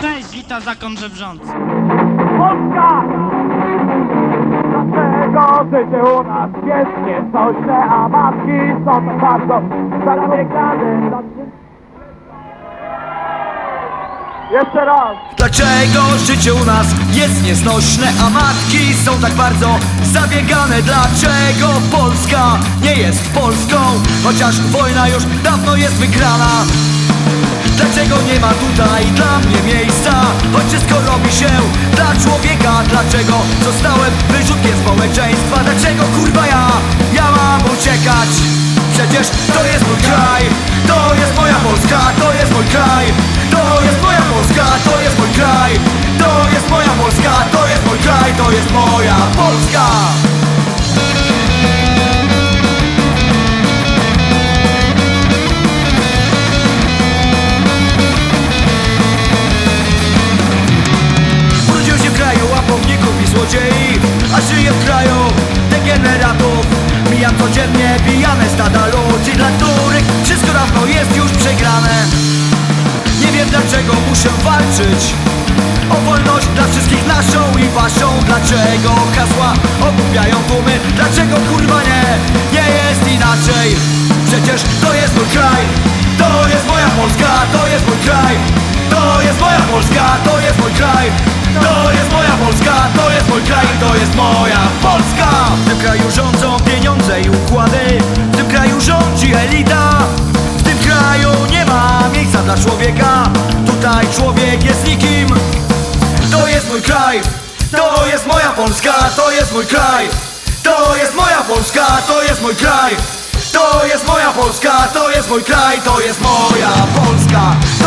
Cześć, wita zakon żebrzący. Polska! Dlaczego życie u nas jest niecośne, a matki są tak bardzo zabiegane? Jeszcze raz! Dlaczego życie u nas jest nieznośne, a matki są tak bardzo zabiegane? Dlaczego Polska nie jest Polską, chociaż wojna już dawno jest wygrana? Dlaczego nie ma tutaj dla mnie miejsca, choć wszystko robi się dla człowieka? Dlaczego zostałem wyrzutkiem społeczeństwa? Dlaczego kurwa ja, ja mam uciekać? Przecież to jest mój kraj, to jest moja Polska, to jest mój kraj To jest moja Polska, to jest mój A żyję w kraju degeneratów Mijam codziennie pijane stada ludzi Dla których wszystko dawno jest już przegrane. Nie wiem dlaczego muszę walczyć O wolność dla wszystkich naszą i waszą. Dlaczego hasła ogłupiają tłumy? Dlaczego kurwa nie, nie jest inaczej. Przecież to jest mój kraj. To jest moja Polska, to jest mój kraj. To jest moja Polska, to jest mój kraj to jest mój kraj To jest moja Polska. W tym kraju rządzą pieniądze i układy W tym kraju rządzi elita. W tym kraju nie ma miejsca dla człowieka Tutaj człowiek jest nikim. To jest mój kraj, to jest moja Polska, to jest mój kraj. To jest moja Polska, to jest mój kraj. To jest moja Polska, to jest mój kraj, to jest moja Polska